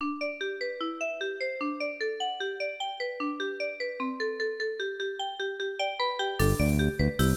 Thank you.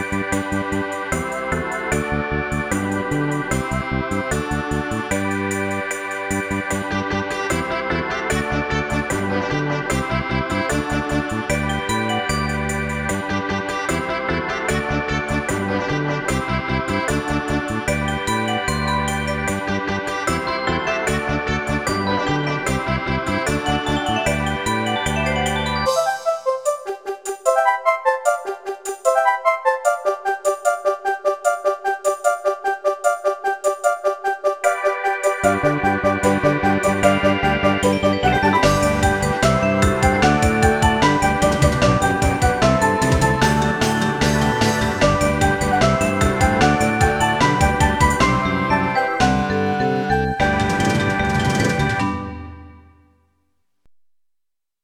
Música